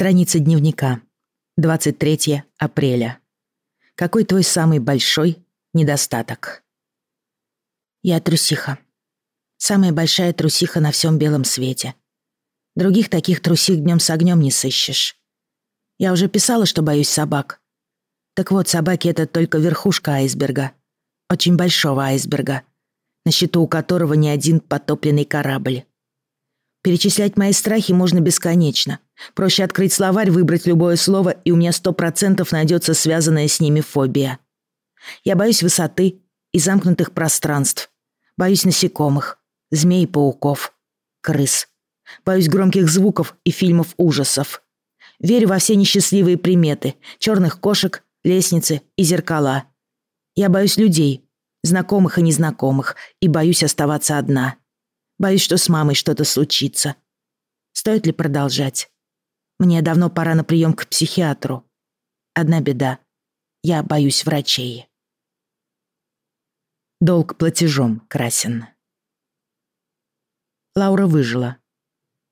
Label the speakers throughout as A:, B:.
A: Страница дневника. 23 апреля. Какой твой самый большой недостаток? Я трусиха. Самая большая трусиха на всем белом свете. Других таких трусих днем с огнем не сыщешь. Я уже писала, что боюсь собак. Так вот, собаки — это только верхушка айсберга. Очень большого айсберга, на счету у которого не один потопленный корабль. Перечислять мои страхи можно бесконечно. Проще открыть словарь, выбрать любое слово, и у меня сто процентов найдется связанная с ними фобия. Я боюсь высоты и замкнутых пространств. Боюсь насекомых, змей и пауков, крыс. Боюсь громких звуков и фильмов ужасов. Верю во все несчастливые приметы, черных кошек, лестницы и зеркала. Я боюсь людей, знакомых и незнакомых, и боюсь оставаться одна. Боюсь, что с мамой что-то случится. Стоит ли продолжать? Мне давно пора на прием к психиатру. Одна беда. Я боюсь врачей. Долг платежом красен. Лаура выжила.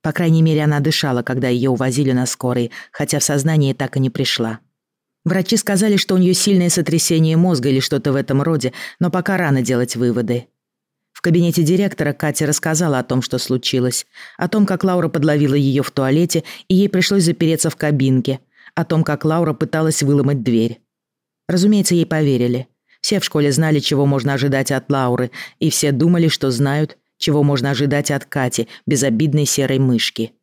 A: По крайней мере, она дышала, когда ее увозили на скорой, хотя в сознание так и не пришла. Врачи сказали, что у нее сильное сотрясение мозга или что-то в этом роде, но пока рано делать выводы. В кабинете директора Катя рассказала о том, что случилось, о том, как Лаура подловила ее в туалете, и ей пришлось запереться в кабинке, о том, как Лаура пыталась выломать дверь. Разумеется, ей поверили. Все в школе знали, чего можно ожидать от Лауры, и все думали, что знают, чего можно ожидать от Кати, безобидной серой мышки.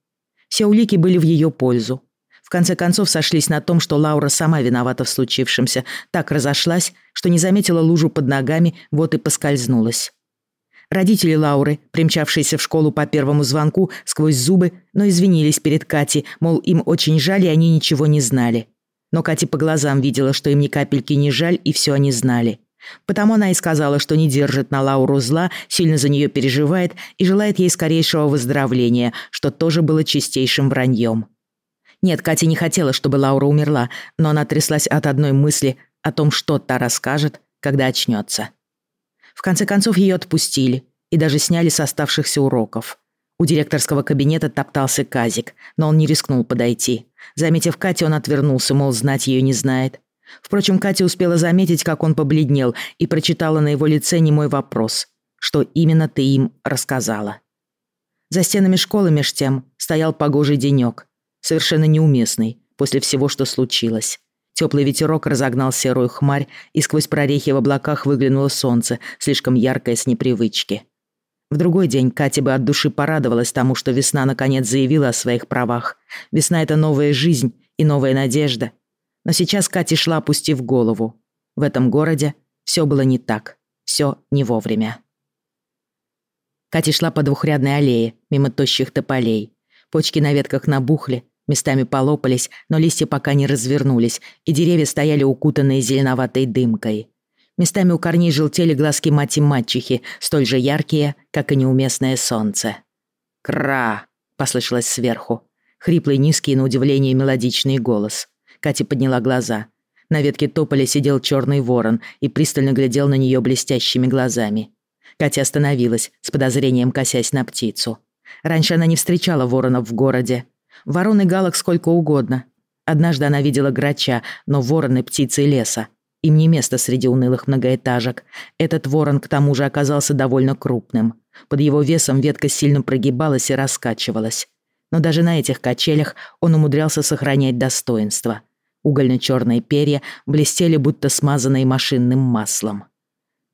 A: Все улики были в ее пользу. В конце концов сошлись на том, что Лаура сама виновата в случившемся, так разошлась, что не заметила лужу под ногами, вот и поскользнулась. Родители Лауры, примчавшиеся в школу по первому звонку сквозь зубы, но извинились перед Катей, мол, им очень жаль, и они ничего не знали. Но Катя по глазам видела, что им ни капельки не жаль, и все они знали. Потому она и сказала, что не держит на Лауру зла, сильно за нее переживает и желает ей скорейшего выздоровления, что тоже было чистейшим враньем. Нет, Катя не хотела, чтобы Лаура умерла, но она тряслась от одной мысли о том, что та расскажет, когда очнется. В конце концов, ее отпустили и даже сняли с оставшихся уроков. У директорского кабинета топтался Казик, но он не рискнул подойти. Заметив Катю, он отвернулся, мол, знать ее не знает. Впрочем, Катя успела заметить, как он побледнел, и прочитала на его лице немой вопрос. «Что именно ты им рассказала?» За стенами школы меж тем стоял погожий денек, совершенно неуместный после всего, что случилось. Теплый ветерок разогнал серую хмарь, и сквозь прорехи в облаках выглянуло солнце, слишком яркое с непривычки. В другой день Катя бы от души порадовалась тому, что весна наконец заявила о своих правах. Весна — это новая жизнь и новая надежда. Но сейчас Катя шла, опустив голову. В этом городе все было не так, все не вовремя. Катя шла по двухрядной аллее, мимо тощих тополей. Почки на ветках набухли, Местами полопались, но листья пока не развернулись, и деревья стояли укутанные зеленоватой дымкой. Местами у корней желтели глазки мать-мачехи, столь же яркие, как и неуместное солнце. «Кра!» — послышалось сверху. Хриплый, низкий, на удивление мелодичный голос. Катя подняла глаза. На ветке тополя сидел черный ворон и пристально глядел на нее блестящими глазами. Катя остановилась, с подозрением косясь на птицу. Раньше она не встречала воронов в городе, Ворон и галок сколько угодно. Однажды она видела грача, но вороны — птицы леса. Им не место среди унылых многоэтажек. Этот ворон к тому же оказался довольно крупным. Под его весом ветка сильно прогибалась и раскачивалась. Но даже на этих качелях он умудрялся сохранять достоинство. Угольно-черные перья блестели, будто смазанные машинным маслом.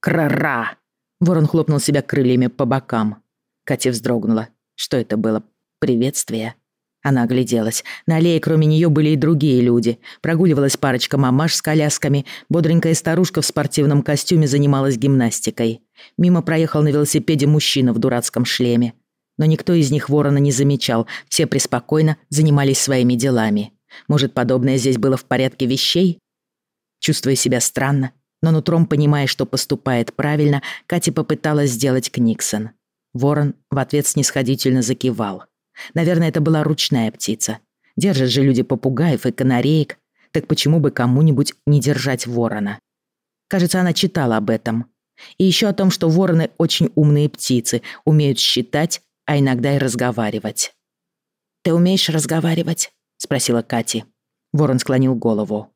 A: «Кра-ра!» Ворон хлопнул себя крыльями по бокам. Катя вздрогнула. Что это было? Приветствие? Она огляделась. На аллее кроме нее были и другие люди. Прогуливалась парочка мамаш с колясками. Бодренькая старушка в спортивном костюме занималась гимнастикой. Мимо проехал на велосипеде мужчина в дурацком шлеме. Но никто из них ворона не замечал. Все преспокойно занимались своими делами. Может, подобное здесь было в порядке вещей? Чувствуя себя странно, но нутром понимая, что поступает правильно, Катя попыталась сделать Книксон. Ворон в ответ снисходительно закивал. Наверное, это была ручная птица. Держат же люди попугаев и канареек. Так почему бы кому-нибудь не держать ворона? Кажется, она читала об этом. И еще о том, что вороны очень умные птицы, умеют считать, а иногда и разговаривать. «Ты умеешь разговаривать?» — спросила Кати. Ворон склонил голову.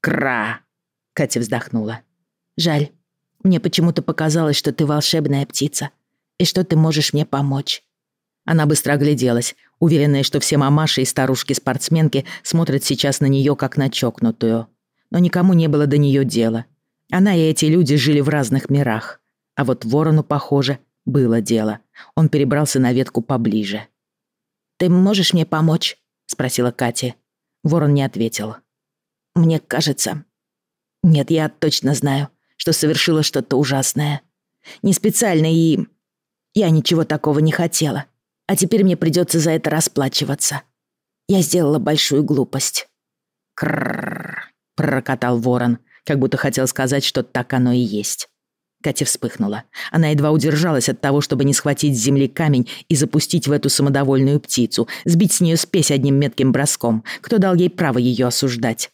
A: «Кра!» Катя вздохнула. «Жаль. Мне почему-то показалось, что ты волшебная птица, и что ты можешь мне помочь». Она быстро огляделась, уверенная, что все мамаши и старушки-спортсменки смотрят сейчас на нее как на чокнутую. Но никому не было до нее дела. Она и эти люди жили в разных мирах. А вот ворону, похоже, было дело. Он перебрался на ветку поближе. «Ты можешь мне помочь?» — спросила Катя. Ворон не ответил. «Мне кажется...» «Нет, я точно знаю, что совершила что-то ужасное. Не специально и... Я ничего такого не хотела. А теперь мне придется за это расплачиваться. Я сделала большую глупость». «Крррр», — пророкотал ворон, как будто хотел сказать, что так оно и есть. Катя вспыхнула. Она едва удержалась от того, чтобы не схватить с земли камень и запустить в эту самодовольную птицу, сбить с нее спесь одним метким броском. Кто дал ей право ее осуждать?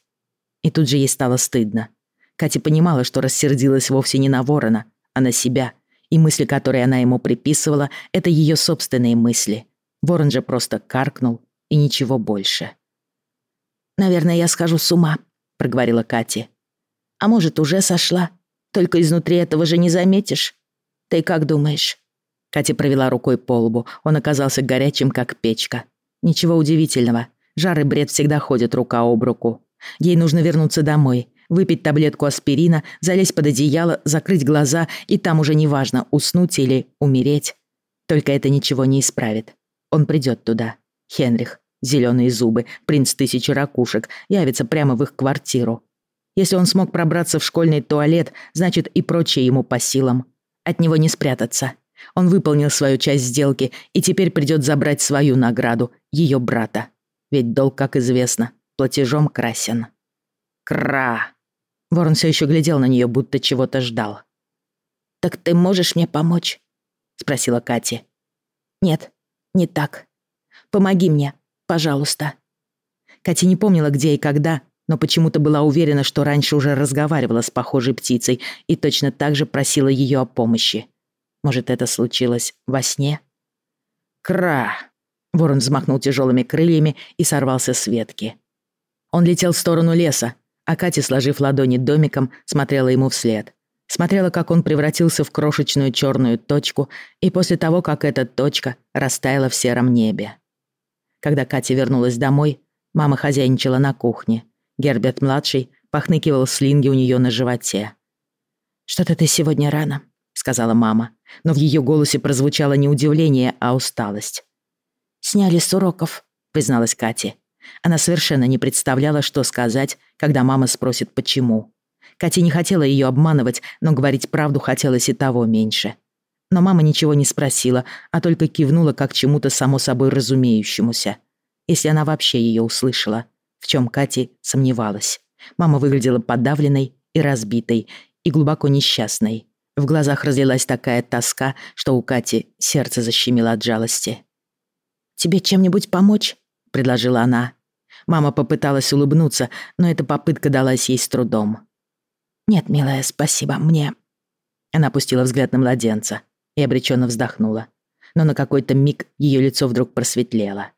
A: И тут же ей стало стыдно. Катя понимала, что рассердилась вовсе не на ворона, а на себя. И мысли, которые она ему приписывала, это ее собственные мысли. Ворон же просто каркнул, и ничего больше. «Наверное, я схожу с ума», — проговорила Катя. «А может, уже сошла?» Только изнутри этого же не заметишь. Ты как думаешь?» Катя провела рукой по лбу. Он оказался горячим, как печка. Ничего удивительного. Жар и бред всегда ходят рука об руку. Ей нужно вернуться домой, выпить таблетку аспирина, залезть под одеяло, закрыть глаза, и там уже неважно, уснуть или умереть. Только это ничего не исправит. Он придет туда. Хенрих, зеленые зубы, принц тысячи ракушек, явится прямо в их квартиру. Если он смог пробраться в школьный туалет, значит и прочее ему по силам. От него не спрятаться. Он выполнил свою часть сделки и теперь придет забрать свою награду, ее брата. Ведь долг, как известно, платежом красен. Кра! Ворон все еще глядел на нее, будто чего-то ждал. «Так ты можешь мне помочь?» — спросила Катя. «Нет, не так. Помоги мне, пожалуйста». Катя не помнила, где и когда, но почему-то была уверена, что раньше уже разговаривала с похожей птицей и точно так же просила ее о помощи. Может, это случилось во сне? «Кра!» Ворон взмахнул тяжелыми крыльями и сорвался с ветки. Он летел в сторону леса, а Катя, сложив ладони домиком, смотрела ему вслед. Смотрела, как он превратился в крошечную черную точку, и после того, как эта точка растаяла в сером небе. Когда Катя вернулась домой, мама хозяйничала на кухне. Герберт-младший похныкивал слинги у нее на животе. «Что-то ты сегодня рано», — сказала мама, но в ее голосе прозвучало не удивление, а усталость. «Сняли с уроков», — призналась Катя. Она совершенно не представляла, что сказать, когда мама спросит, почему. Катя не хотела ее обманывать, но говорить правду хотелось и того меньше. Но мама ничего не спросила, а только кивнула как чему-то само собой разумеющемуся. Если она вообще ее услышала в чем Катя сомневалась. Мама выглядела подавленной и разбитой, и глубоко несчастной. В глазах разлилась такая тоска, что у Кати сердце защемило от жалости. «Тебе чем-нибудь помочь?» — предложила она. Мама попыталась улыбнуться, но эта попытка далась ей с трудом. «Нет, милая, спасибо, мне...» Она опустила взгляд на младенца и обреченно вздохнула. Но на какой-то миг ее лицо вдруг просветлело.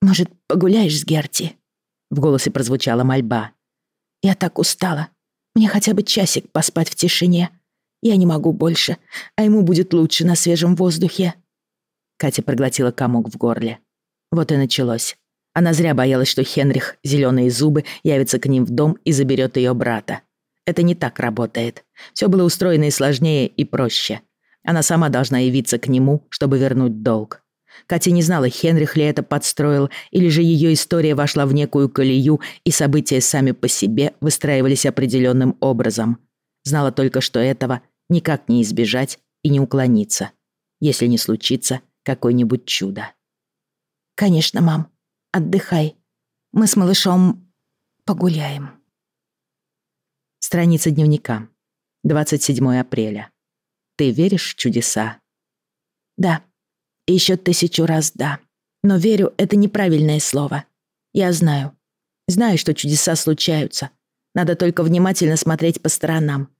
A: «Может, погуляешь с Герти?» В голосе прозвучала мольба. «Я так устала. Мне хотя бы часик поспать в тишине. Я не могу больше, а ему будет лучше на свежем воздухе». Катя проглотила комок в горле. Вот и началось. Она зря боялась, что Хенрих, зеленые зубы, явится к ним в дом и заберет ее брата. Это не так работает. Все было устроено и сложнее, и проще. Она сама должна явиться к нему, чтобы вернуть долг. Катя не знала, Хенрих ли это подстроил, или же ее история вошла в некую колею, и события сами по себе выстраивались определенным образом. Знала только, что этого никак не избежать и не уклониться, если не случится какое-нибудь чудо. «Конечно, мам. Отдыхай. Мы с малышом погуляем». Страница дневника. 27 апреля. Ты веришь в чудеса? Да. И еще тысячу раз «да». Но верю — это неправильное слово. Я знаю. Знаю, что чудеса случаются. Надо только внимательно смотреть по сторонам.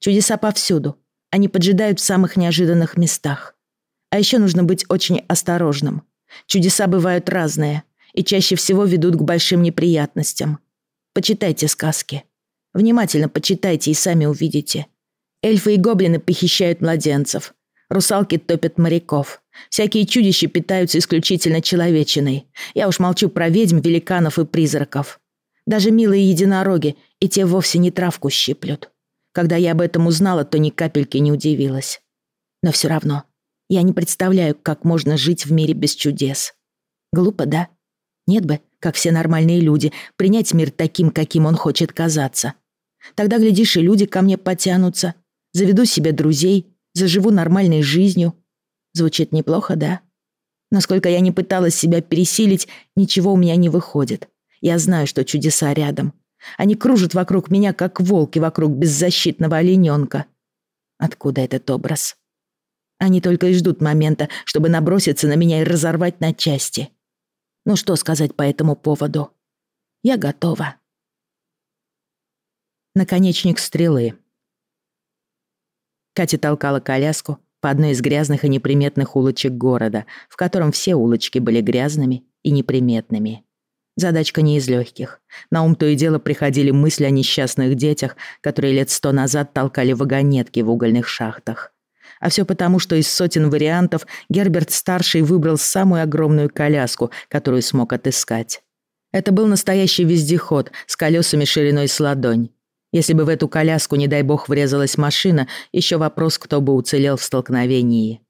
A: Чудеса повсюду. Они поджидают в самых неожиданных местах. А еще нужно быть очень осторожным. Чудеса бывают разные. и чаще всего ведут к большим неприятностям. Почитайте сказки. Внимательно почитайте и сами увидите. Эльфы и гоблины похищают младенцев. Русалки топят моряков. Всякие чудища питаются исключительно человечиной. Я уж молчу про ведьм, великанов и призраков. Даже милые единороги, и те вовсе не травку щиплют. Когда я об этом узнала, то ни капельки не удивилась. Но все равно, я не представляю, как можно жить в мире без чудес. Глупо, да? Нет бы, как все нормальные люди, принять мир таким, каким он хочет казаться. Тогда, глядишь, и люди ко мне потянутся. Заведу себе друзей, заживу нормальной жизнью. Звучит неплохо, да? Насколько я не пыталась себя пересилить, ничего у меня не выходит. Я знаю, что чудеса рядом. Они кружат вокруг меня, как волки вокруг беззащитного олененка. Откуда этот образ? Они только и ждут момента, чтобы наброситься на меня и разорвать на части. Ну что сказать по этому поводу? Я готова. Наконечник стрелы. Катя толкала коляску по одной из грязных и неприметных улочек города, в котором все улочки были грязными и неприметными. Задачка не из легких. На ум то и дело приходили мысли о несчастных детях, которые лет сто назад толкали вагонетки в угольных шахтах. А все потому, что из сотен вариантов Герберт-старший выбрал самую огромную коляску, которую смог отыскать. Это был настоящий вездеход с колесами шириной с ладонь. Если бы в эту коляску, не дай бог, врезалась машина, еще вопрос, кто бы уцелел в столкновении.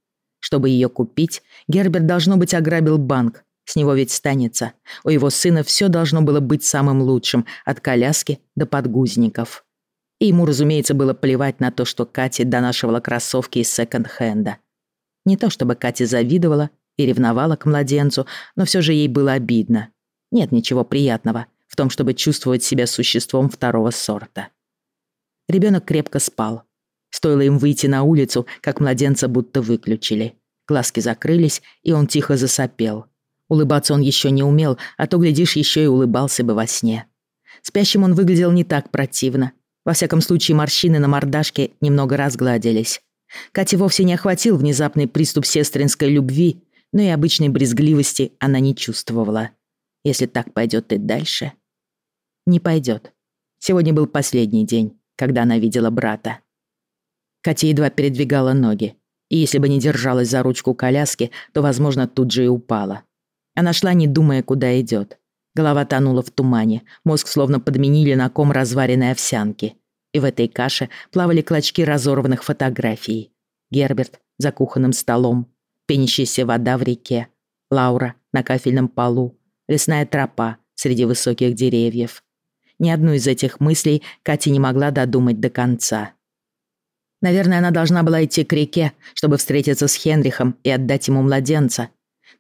A: Чтобы ее купить, Герберт, должно быть, ограбил банк, с него ведь станется. У его сына все должно было быть самым лучшим, от коляски до подгузников. И ему, разумеется, было плевать на то, что Катя донашивала кроссовки из секонд-хенда. Не то чтобы Катя завидовала и ревновала к младенцу, но все же ей было обидно. Нет ничего приятного в том, чтобы чувствовать себя существом второго сорта. Ребенок крепко спал. Стоило им выйти на улицу, как младенца будто выключили. Глазки закрылись, и он тихо засопел. Улыбаться он еще не умел, а то, глядишь, еще и улыбался бы во сне. Спящим он выглядел не так противно. Во всяком случае, морщины на мордашке немного разгладились. Кате вовсе не охватил внезапный приступ сестринской любви, но и обычной брезгливости она не чувствовала. Если так пойдет и дальше... Не пойдет. Сегодня был последний день, когда она видела брата. Катя едва передвигала ноги, и если бы не держалась за ручку коляски, то, возможно, тут же и упала. Она шла, не думая, куда идет. Голова тонула в тумане, мозг словно подменили на ком разваренной овсянки. И в этой каше плавали клочки разорванных фотографий. Герберт за кухонным столом, пенящаяся вода в реке, Лаура на кафельном полу, лесная тропа среди высоких деревьев. Ни одну из этих мыслей Катя не могла додумать до конца. Наверное, она должна была идти к реке, чтобы встретиться с Хенрихом и отдать ему младенца,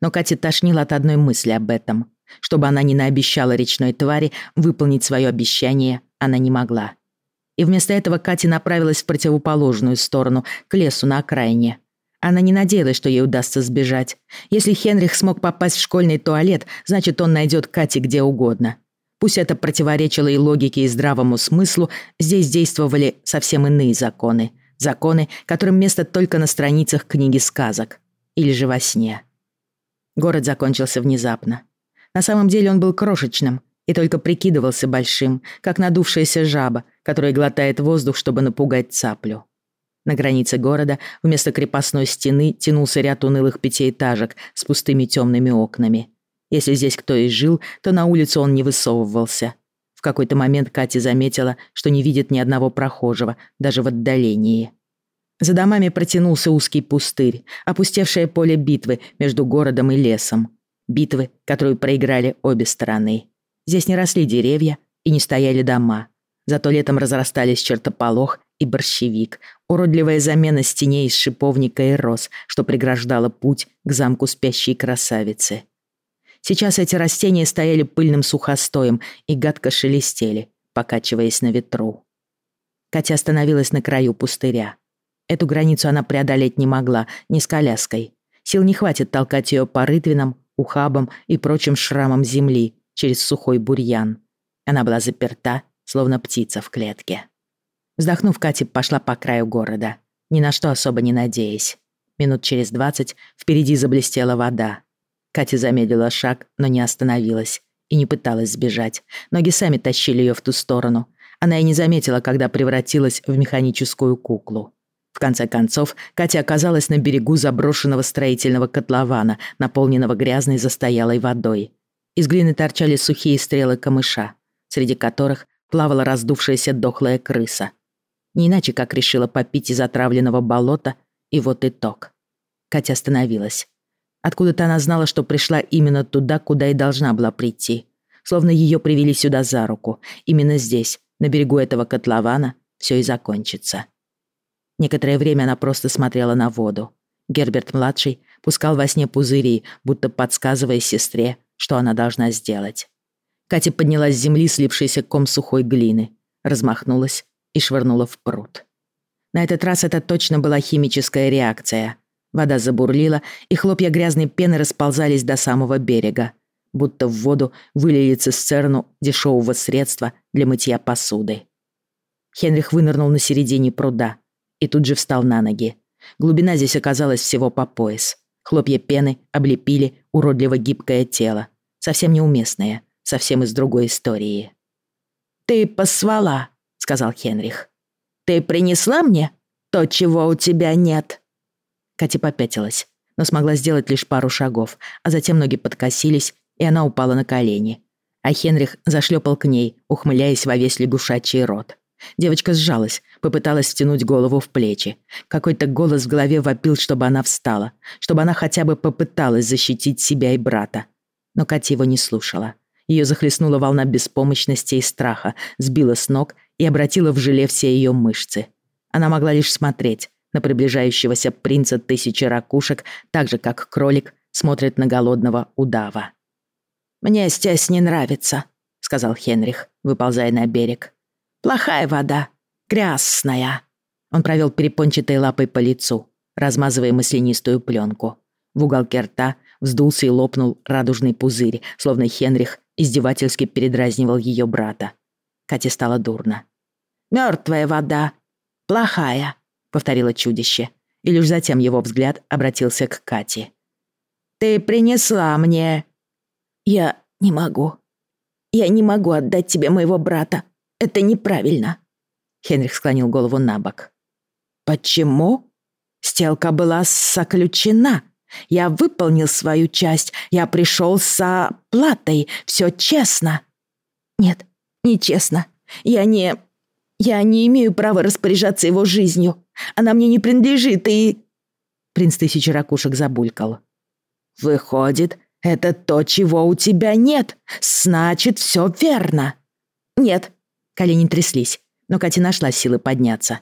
A: но Катя тошнила от одной мысли об этом. Чтобы она не наобещала речной твари, выполнить свое обещание она не могла. И вместо этого Катя направилась в противоположную сторону, к лесу на окраине. Она не надеялась, что ей удастся сбежать. Если Хенрих смог попасть в школьный туалет, значит, он найдет Кати где угодно. Пусть это противоречило и логике, и здравому смыслу, здесь действовали совсем иные законы. Законы, которым место только на страницах книги сказок. Или же во сне. Город закончился внезапно. На самом деле он был крошечным и только прикидывался большим, как надувшаяся жаба, которая глотает воздух, чтобы напугать цаплю. На границе города вместо крепостной стены тянулся ряд унылых пятиэтажек с пустыми темными окнами. Если здесь кто и жил, то на улицу он не высовывался. В какой-то момент Катя заметила, что не видит ни одного прохожего, даже в отдалении. За домами протянулся узкий пустырь, опустевшее поле битвы между городом и лесом. Битвы, которую проиграли обе стороны. Здесь не росли деревья и не стояли дома. Зато летом разрастались чертополох и борщевик, уродливая замена стене из шиповника и роз, что преграждало путь к замку спящей красавицы. Сейчас эти растения стояли пыльным сухостоем и гадко шелестели, покачиваясь на ветру. Катя остановилась на краю пустыря. Эту границу она преодолеть не могла, ни с коляской. Сил не хватит толкать ее по рытвинам, ухабам и прочим шрамам земли через сухой бурьян. Она была заперта, словно птица в клетке. Вздохнув, Катя пошла по краю города, ни на что особо не надеясь. Минут через двадцать впереди заблестела вода. Катя замедлила шаг, но не остановилась и не пыталась сбежать. Ноги сами тащили ее в ту сторону. Она и не заметила, когда превратилась в механическую куклу. В конце концов, Катя оказалась на берегу заброшенного строительного котлована, наполненного грязной застоялой водой. Из глины торчали сухие стрелы камыша, среди которых плавала раздувшаяся дохлая крыса. Не иначе, как решила попить из отравленного болота, и вот итог. Катя остановилась. Откуда-то она знала, что пришла именно туда, куда и должна была прийти. Словно ее привели сюда за руку. Именно здесь, на берегу этого котлована, все и закончится. Некоторое время она просто смотрела на воду. Герберт-младший пускал во сне пузыри, будто подсказывая сестре, что она должна сделать. Катя поднялась с земли, слившейся ком сухой глины, размахнулась и швырнула в пруд. На этот раз это точно была химическая реакция. Вода забурлила, и хлопья грязной пены расползались до самого берега, будто в воду вылили цистерну дешевого средства для мытья посуды. Хенрих вынырнул на середине пруда, и тут же встал на ноги. Глубина здесь оказалась всего по пояс. Хлопья пены облепили уродливо гибкое тело. Совсем неуместное, совсем из другой истории. «Ты посвала», — сказал Хенрих. «Ты принесла мне то, чего у тебя нет?» Катя попятилась, но смогла сделать лишь пару шагов, а затем ноги подкосились, и она упала на колени. А Хенрих зашлепал к ней, ухмыляясь во весь лягушачий рот. Девочка сжалась, попыталась втянуть голову в плечи. Какой-то голос в голове вопил, чтобы она встала, чтобы она хотя бы попыталась защитить себя и брата. Но Катя его не слушала. Ее захлестнула волна беспомощности и страха, сбила с ног и обратила в желе все ее мышцы. Она могла лишь смотреть на приближающегося принца тысячи ракушек, так же, как кролик смотрит на голодного удава. «Мне здесь не нравится», — сказал Хенрих, выползая на берег. Плохая вода. Грязная. Он провел перепончатой лапой по лицу, размазывая маслянистую пленку. В уголке рта вздулся и лопнул радужный пузырь, словно Хенрих издевательски передразнивал ее брата. Кате стало дурно. «Мертвая вода. Плохая», — повторило чудище. И лишь затем его взгляд обратился к Кате. «Ты принесла мне...» «Я не могу. Я не могу отдать тебе моего брата. Это неправильно. Хенрих склонил голову на бок. Почему? Стелка была заключена. Я выполнил свою часть. Я пришел с оплатой. Все честно. Нет, не честно. Я не... Я не имею права распоряжаться его жизнью. Она мне не принадлежит и... Принц Тысячи Ракушек забулькал. «Выходит, это то, чего у тебя нет. Значит, все верно». «Нет, Колени тряслись, но Катя нашла силы подняться.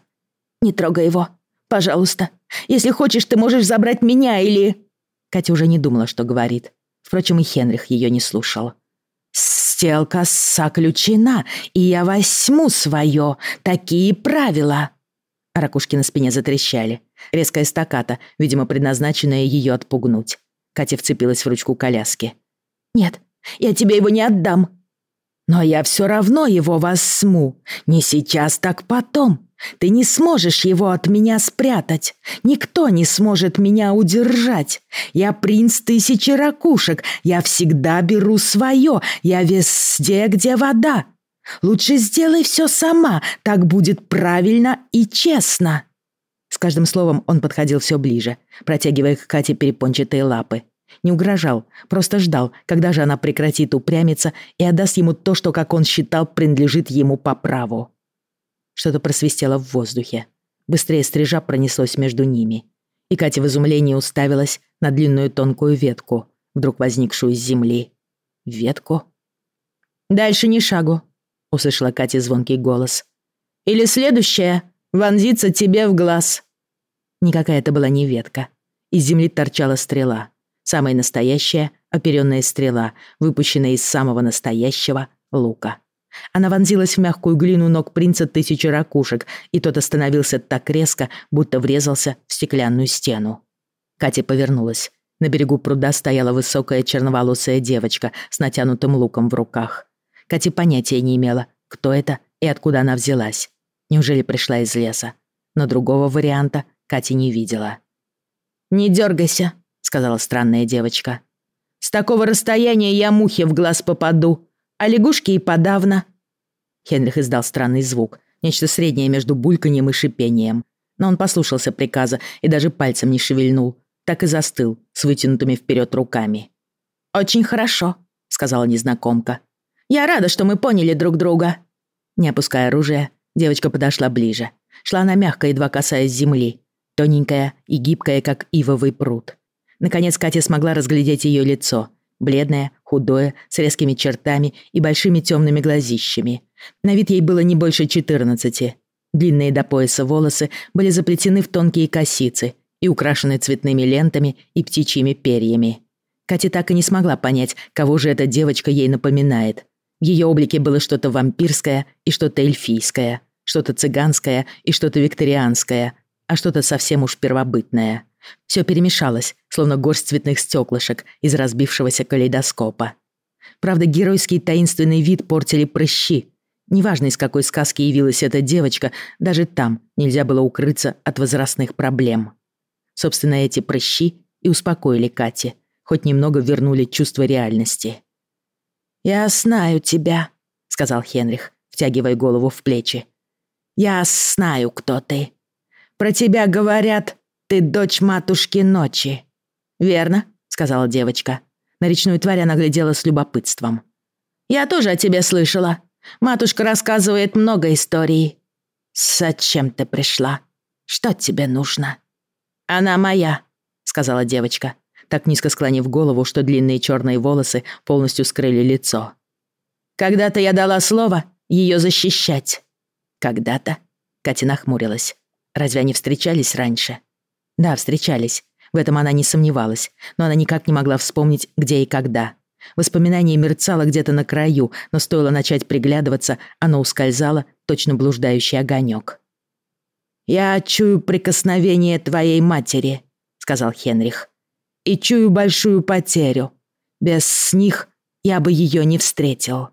A: «Не трогай его. Пожалуйста. Если хочешь, ты можешь забрать меня или...» Катя уже не думала, что говорит. Впрочем, и Хенрих ее не слушал. «Стелка соключена, и я возьму свое. Такие правила!» Ракушки на спине затрещали. Резкая стаката, видимо, предназначенная ее отпугнуть. Катя вцепилась в ручку коляски. «Нет, я тебе его не отдам!» Но я все равно его возьму. Не сейчас, так потом. Ты не сможешь его от меня спрятать. Никто не сможет меня удержать. Я принц тысячи ракушек. Я всегда беру свое. Я везде, где вода. Лучше сделай все сама. Так будет правильно и честно. С каждым словом он подходил все ближе, протягивая к Кате перепончатые лапы. Не угрожал, просто ждал, когда же она прекратит упрямиться и отдаст ему то, что, как он считал, принадлежит ему по праву. Что-то просвистело в воздухе. Быстрее стрижа пронеслось между ними. И Катя в изумлении уставилась на длинную тонкую ветку, вдруг возникшую из земли. Ветку? «Дальше ни шагу», — услышала Катя звонкий голос. «Или следующее вонзится тебе в глаз». Никакая это была не ветка. Из земли торчала стрела. Самая настоящая оперенная стрела, выпущенная из самого настоящего лука. Она вонзилась в мягкую глину ног принца тысячи ракушек, и тот остановился так резко, будто врезался в стеклянную стену. Катя повернулась. На берегу пруда стояла высокая черноволосая девочка с натянутым луком в руках. Катя понятия не имела, кто это и откуда она взялась. Неужели пришла из леса? Но другого варианта Катя не видела. «Не дергайся», сказала странная девочка. С такого расстояния я мухе в глаз попаду, а лягушки и подавно». Хенрих издал странный звук, нечто среднее между бульканьем и шипением. Но он послушался приказа и даже пальцем не шевельнул, так и застыл с вытянутыми вперед руками. «Очень хорошо», — сказала незнакомка. «Я рада, что мы поняли друг друга». Не опуская оружие, девочка подошла ближе. Шла она мягко, едва касаясь земли, тоненькая и гибкая, как ивовый пруд. Наконец Катя смогла разглядеть ее лицо. Бледное, худое, с резкими чертами и большими темными глазищами. На вид ей было не больше четырнадцати. Длинные до пояса волосы были заплетены в тонкие косицы и украшены цветными лентами и птичьими перьями. Катя так и не смогла понять, кого же эта девочка ей напоминает. В ее облике было что-то вампирское и что-то эльфийское, что-то цыганское и что-то викторианское, а что-то совсем уж первобытное. Все перемешалось, словно горсть цветных стеклышек из разбившегося калейдоскопа. Правда, геройский таинственный вид портили прыщи. Неважно, из какой сказки явилась эта девочка, даже там нельзя было укрыться от возрастных проблем. Собственно, эти прыщи и успокоили Кати, хоть немного вернули чувство реальности. «Я знаю тебя», — сказал Хенрих, втягивая голову в плечи. «Я знаю, кто ты. Про тебя говорят, ты дочь матушки ночи». «Верно», — сказала девочка. На речную тварь она глядела с любопытством. «Я тоже о тебе слышала. Матушка рассказывает много историй. Зачем ты пришла? Что тебе нужно?» «Она моя», — сказала девочка, так низко склонив голову, что длинные черные волосы полностью скрыли лицо. «Когда-то я дала слово ее защищать». «Когда-то?» — Катя нахмурилась. «Разве они встречались раньше?» «Да, встречались. В этом она не сомневалась, но она никак не могла вспомнить, где и когда. Воспоминание мерцало где-то на краю, но стоило начать приглядываться, оно ускользало, точно блуждающий огонек. «Я чую прикосновение твоей матери», — сказал Хенрих и чую большую потерю. Без них я бы ее не встретил».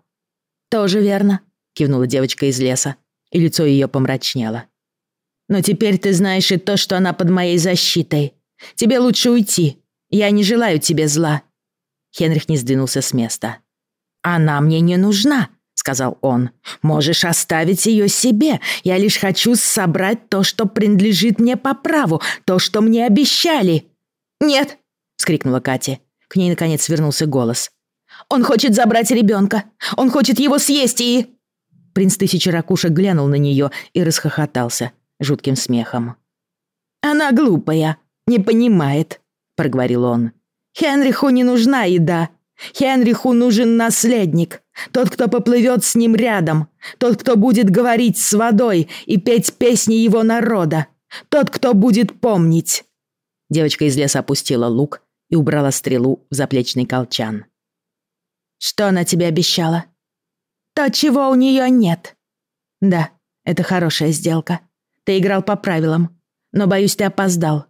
A: «Тоже верно», — кивнула девочка из леса, и лицо ее помрачнело. «Но теперь ты знаешь и то, что она под моей защитой. Тебе лучше уйти. Я не желаю тебе зла». Хенрих не сдвинулся с места. «Она мне не нужна», — сказал он. «Можешь оставить ее себе. Я лишь хочу собрать то, что принадлежит мне по праву, то, что мне обещали». «Нет», вскрикнула Катя. К ней наконец вернулся голос. «Он хочет забрать ребенка! Он хочет его съесть и...» Принц Тысячи Ракушек глянул на нее и расхохотался жутким смехом. «Она глупая, не понимает», — проговорил он. «Хенриху не нужна еда. Хенриху нужен наследник. Тот, кто поплывет с ним рядом. Тот, кто будет говорить с водой и петь песни его народа. Тот, кто будет помнить». Девочка из леса опустила лук и убрала стрелу в заплечный колчан. «Что она тебе обещала?» «То, чего у нее нет». «Да, это хорошая сделка. Ты играл по правилам, но, боюсь, ты опоздал.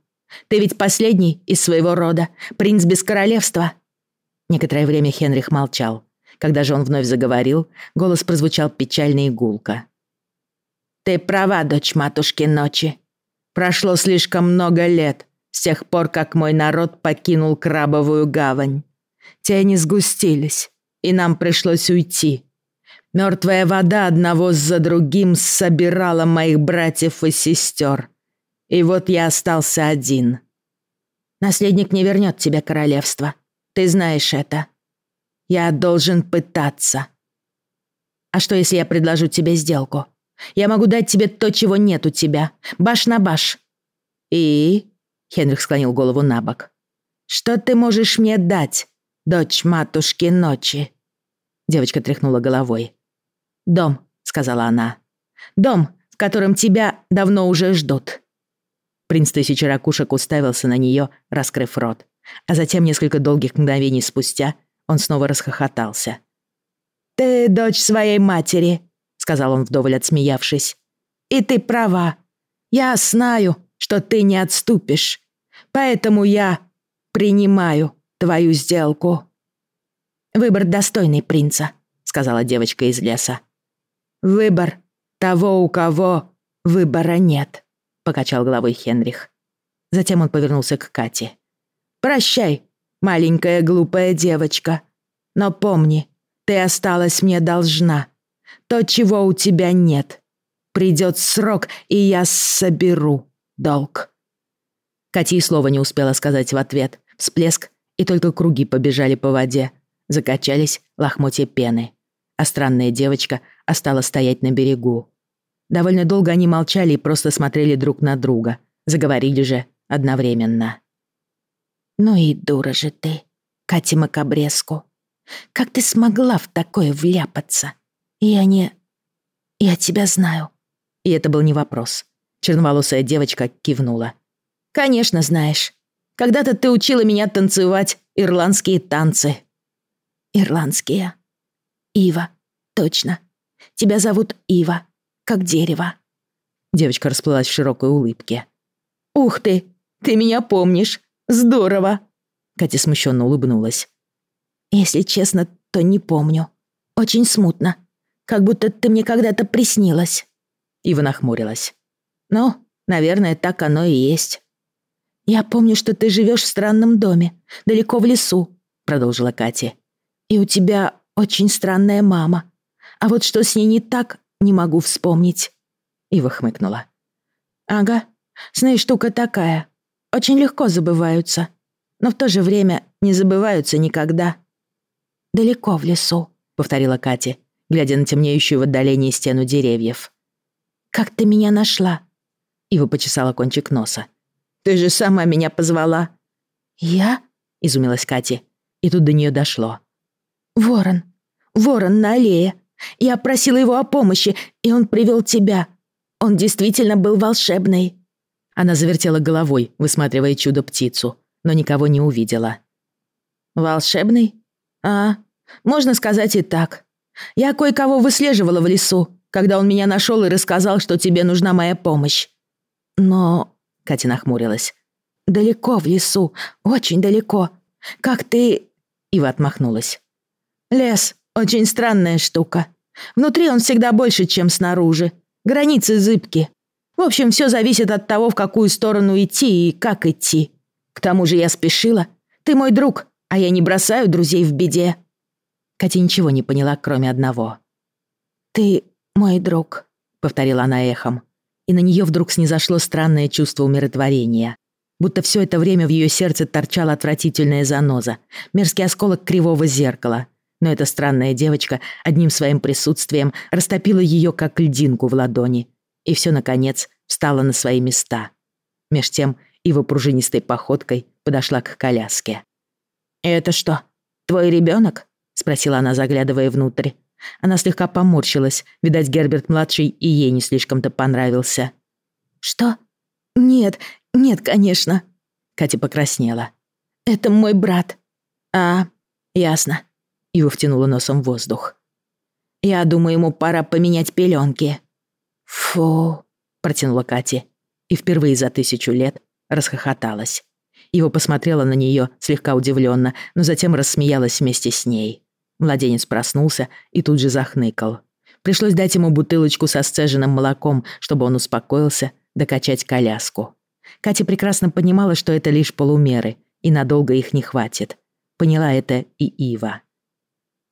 A: Ты ведь последний из своего рода, принц без королевства». Некоторое время Хенрих молчал. Когда же он вновь заговорил, голос прозвучал печально и гулко. «Ты права, дочь матушки ночи. Прошло слишком много лет, с тех пор, как мой народ покинул Крабовую гавань. Тени сгустились, и нам пришлось уйти. Мертвая вода одного за другим собирала моих братьев и сестер. И вот я остался один. Наследник не вернет тебе королевство. Ты знаешь это. Я должен пытаться. А что, если я предложу тебе сделку? Я могу дать тебе то, чего нет у тебя. Баш на баш. И Хенрих склонил голову на бок. «Что ты можешь мне дать, дочь матушки ночи?» Девочка тряхнула головой. «Дом», — сказала она. «Дом, в котором тебя давно уже ждут». Принц Тысячи Ракушек уставился на нее, раскрыв рот. А затем, несколько долгих мгновений спустя, он снова расхохотался. «Ты дочь своей матери», — сказал он вдоволь отсмеявшись. «И ты права. Я знаю, что ты не отступишь. Поэтому я принимаю твою сделку». «Выбор достойный принца», — сказала девочка из леса. «Выбор того, у кого выбора нет», — покачал головой Хенрих. Затем он повернулся к Кате. «Прощай, маленькая глупая девочка. Но помни, ты осталась мне должна. То, чего у тебя нет. Придет срок, и я соберу долг». Катя и слова не успела сказать в ответ. Всплеск, и только круги побежали по воде. Закачались лохмотья пены. А странная девочка осталась стоять на берегу. Довольно долго они молчали и просто смотрели друг на друга. Заговорили же одновременно. «Ну и дура же ты, Катя Макабреску. Как ты смогла в такое вляпаться? Я не... Я тебя знаю». И это был не вопрос. Черноволосая девочка кивнула. «Конечно знаешь. Когда-то ты учила меня танцевать ирландские танцы». «Ирландские. Ива. Точно. Тебя зовут Ива. Как дерево». Девочка расплылась в широкой улыбке. «Ух ты! Ты меня помнишь! Здорово!» Катя смущенно улыбнулась. «Если честно, то не помню. Очень смутно. Как будто ты мне когда-то приснилась». Ива нахмурилась. «Ну, наверное, так оно и есть». «Я помню, что ты живешь в странном доме, далеко в лесу», — продолжила Катя. «И у тебя очень странная мама. А вот что с ней не так, не могу вспомнить». Ива хмыкнула. «Ага, с ней штука такая. Очень легко забываются, но в то же время не забываются никогда». «Далеко в лесу», — повторила Катя, глядя на темнеющую в отдалении стену деревьев. «Как ты меня нашла?» Ива почесала кончик носа. «Ты же сама меня позвала». «Я?» — изумилась Катя. И тут до нее дошло. «Ворон. Ворон на аллее. Я просила его о помощи, и он привел тебя. Он действительно был волшебный». Она завертела головой, высматривая чудо-птицу, но никого не увидела. «Волшебный? А, можно сказать и так. Я кое-кого выслеживала в лесу, когда он меня нашел и рассказал, что тебе нужна моя помощь. Но...» — Катя нахмурилась. «Далеко в лесу, очень далеко. Как ты...» Ива отмахнулась. «Лес — очень странная штука. Внутри он всегда больше, чем снаружи. Границы зыбки. В общем, все зависит от того, в какую сторону идти и как идти. К тому же я спешила. Ты мой друг, а я не бросаю друзей в беде». Катя ничего не поняла, кроме одного. «Ты мой друг», — повторила она эхом. И на нее вдруг снизошло странное чувство умиротворения. Будто все это время в ее сердце торчала отвратительная заноза, мерзкий осколок кривого зеркала, но эта странная девочка одним своим присутствием растопила ее, как льдинку в ладони. И все, наконец, встало на свои места. Меж тем Ива пружинистой походкой подошла к коляске. «Это что, твой ребенок? спросила она, заглядывая внутрь. Она слегка поморщилась, видать, Герберт-младший и ей не слишком-то понравился. «Что? Нет, нет, конечно». Катя покраснела. «Это мой брат». «А, ясно. Ива втянула носом воздух. «Я думаю, ему пора поменять пеленки». «Фу», — протянула Катя. И впервые за тысячу лет расхохоталась. Ива посмотрела на нее слегка удивленно, но затем рассмеялась вместе с ней. Младенец проснулся и тут же захныкал. Пришлось дать ему бутылочку со сцеженным молоком, чтобы он успокоился, докачать коляску. Катя прекрасно понимала, что это лишь полумеры, и надолго их не хватит. Поняла это и Ива.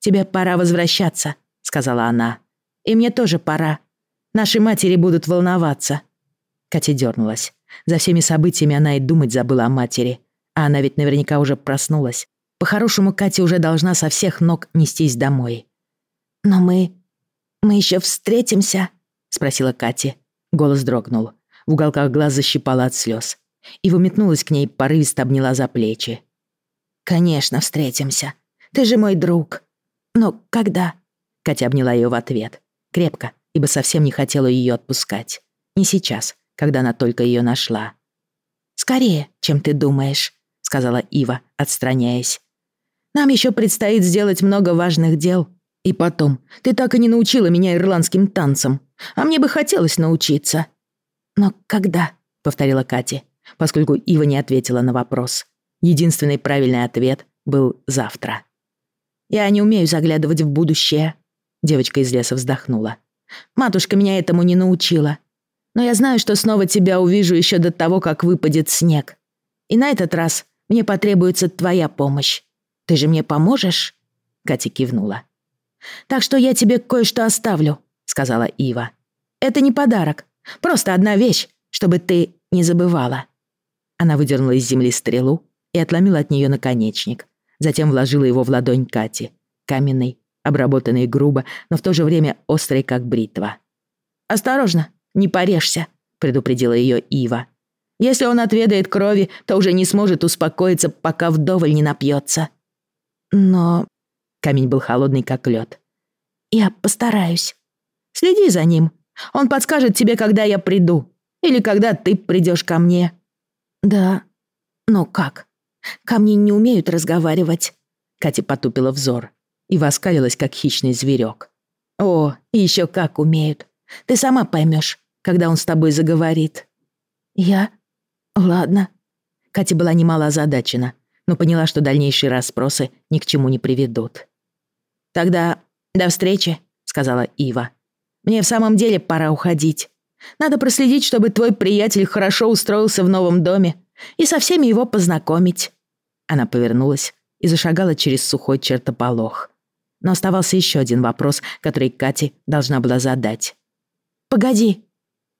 A: «Тебе пора возвращаться», — сказала она. «И мне тоже пора. Наши матери будут волноваться». Катя дернулась. За всеми событиями она и думать забыла о матери. А она ведь наверняка уже проснулась. По-хорошему, Катя уже должна со всех ног нестись домой. «Но мы... мы еще встретимся?» — спросила Катя. Голос дрогнул. В уголках глаз защипала от слез. И выметнулась к ней, порывисто обняла за плечи. «Конечно, встретимся. Ты же мой друг. «Но когда?» Катя обняла ее в ответ. Крепко, ибо совсем не хотела ее отпускать. Не сейчас, когда она только ее нашла. «Скорее, чем ты думаешь», — сказала Ива, отстраняясь. «Нам еще предстоит сделать много важных дел. И потом, ты так и не научила меня ирландским танцам, а мне бы хотелось научиться». «Но когда?» — повторила Катя, поскольку Ива не ответила на вопрос. Единственный правильный ответ был «завтра». Я не умею заглядывать в будущее». Девочка из леса вздохнула. «Матушка меня этому не научила. Но я знаю, что снова тебя увижу еще до того, как выпадет снег. И на этот раз мне потребуется твоя помощь. Ты же мне поможешь?» Катя кивнула. «Так что я тебе кое-что оставлю», — сказала Ива. «Это не подарок, просто одна вещь, чтобы ты не забывала». Она выдернула из земли стрелу и отломила от нее наконечник. Затем вложила его в ладонь Кати, каменный, обработанный грубо, но в то же время острый, как бритва. «Осторожно, не порежься», — предупредила ее Ива. «Если он отведает крови, то уже не сможет успокоиться, пока вдоволь не напьется». «Но...» — камень был холодный, как лед. «Я постараюсь. Следи за ним. Он подскажет тебе, когда я приду. Или когда ты придешь ко мне». «Да. Но как? Камни не умеют разговаривать». Катя потупила взор и воскалилась, как хищный зверек. «О, еще как умеют. Ты сама поймешь, когда он с тобой заговорит». «Я? Ладно». Катя была немало озадачена, но поняла, что дальнейшие расспросы ни к чему не приведут. «Тогда до встречи», — сказала Ива. «Мне в самом деле пора уходить. Надо проследить, чтобы твой приятель хорошо устроился в новом доме и со всеми его познакомить». Она повернулась и зашагала через сухой чертополох. Но оставался еще один вопрос, который Кате должна была задать. «Погоди!»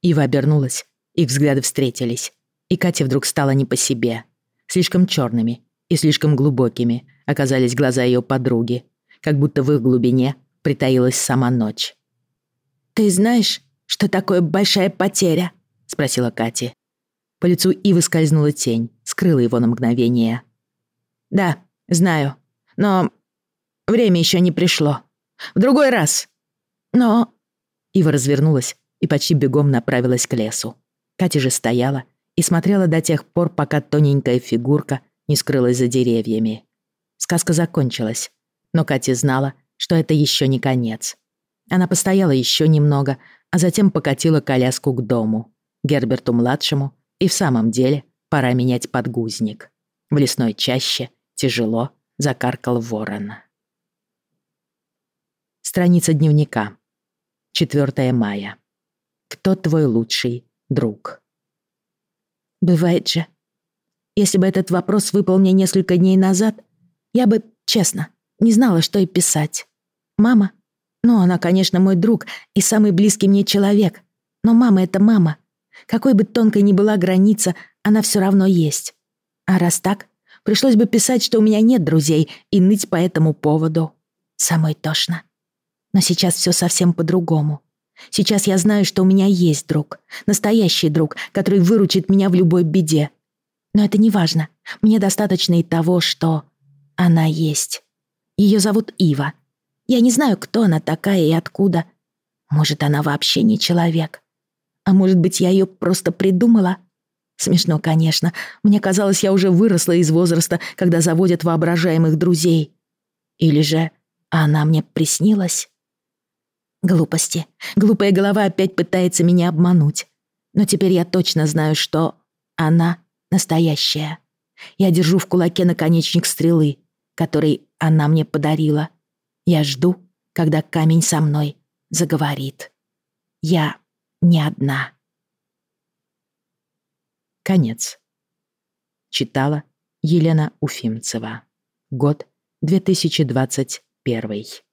A: Ива обернулась, их взгляды встретились, и Кате вдруг стало не по себе. Слишком черными и слишком глубокими оказались глаза ее подруги, как будто в их глубине притаилась сама ночь. «Ты знаешь, что такое большая потеря?» — спросила Катя. По лицу Ивы скользнула тень, скрыла его на мгновение. «Да, знаю. Но время еще не пришло. В другой раз. Но...» Ива развернулась и почти бегом направилась к лесу. Катя же стояла и смотрела до тех пор, пока тоненькая фигурка не скрылась за деревьями. Сказка закончилась, но Катя знала, что это еще не конец. Она постояла еще немного, а затем покатила коляску к дому. Герберту-младшему и в самом деле пора менять подгузник. В лесной чаще тяжело закаркал ворон. Страница дневника. 4 мая. Кто твой лучший друг? Бывает же. Если бы этот вопрос выпал мне несколько дней назад, я бы, честно, не знала, что и писать. Мама? Ну, она, конечно, мой друг и самый близкий мне человек. Но мама — это мама. Какой бы тонкой ни была граница, она все равно есть. А раз так, пришлось бы писать, что у меня нет друзей, и ныть по этому поводу. Самой тошно. Но сейчас все совсем по-другому. Сейчас я знаю, что у меня есть друг. Настоящий друг, который выручит меня в любой беде. Но это не важно. Мне достаточно и того, что она есть. Ее зовут Ива. Я не знаю, кто она такая и откуда. Может, она вообще не человек. А может быть, я ее просто придумала? Смешно, конечно. Мне казалось, я уже выросла из возраста, когда заводят воображаемых друзей. Или же она мне приснилась? Глупости. Глупая голова опять пытается меня обмануть. Но теперь я точно знаю, что она настоящая. Я держу в кулаке наконечник стрелы, который она мне подарила. Я жду, когда камень со мной заговорит. Я не одна. Конец. Читала Елена Уфимцева. Год 2021.